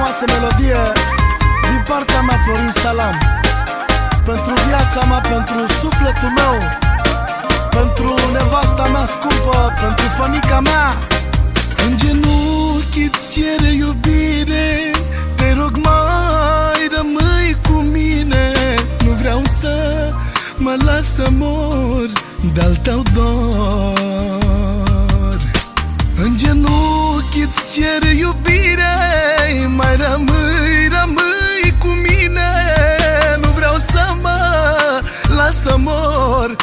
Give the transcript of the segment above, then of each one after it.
frumoasă melodie din partea mea Florin Salam. Pentru viața mea, pentru sufletul meu Pentru nevasta mea scumpă, pentru fănica mea. În genunchi îți cere iubire Te rog mai rămâi cu mine. Nu vreau să mă las să mor De-al tău dor. În genunchi îți cere iubire să mor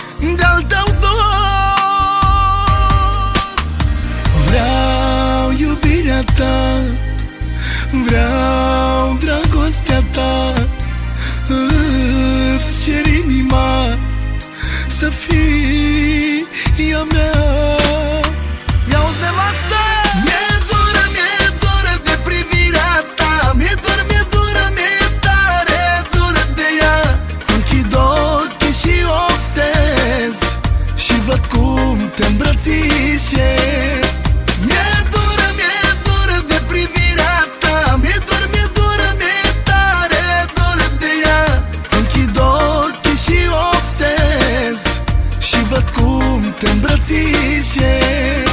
cum te îmbrățișez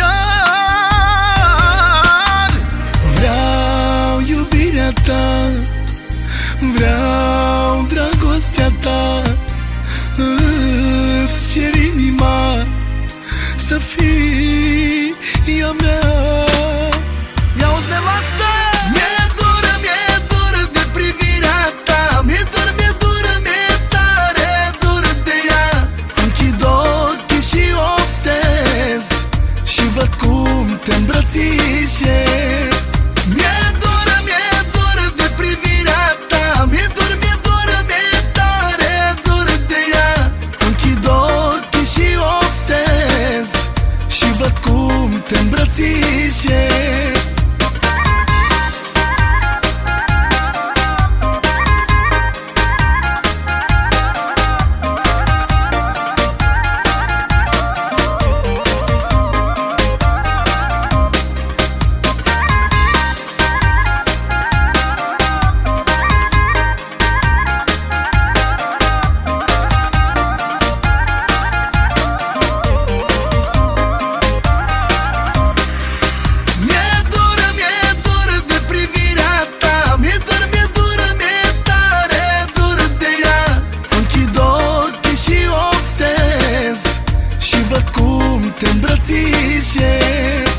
iar. Vreau iubirea ta Vreau dragostea ta. Îți cer inima Să fii te îmbrățișez te îmbrățișez.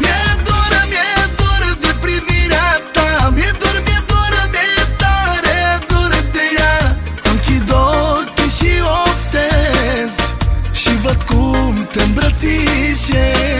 Mi-e dură, mi-e dură de privirea ta. Mi-e dură, mi-e dură, mi-e tare dură de ea. Închid ochii și oftez Și văd cum te îmbrățișez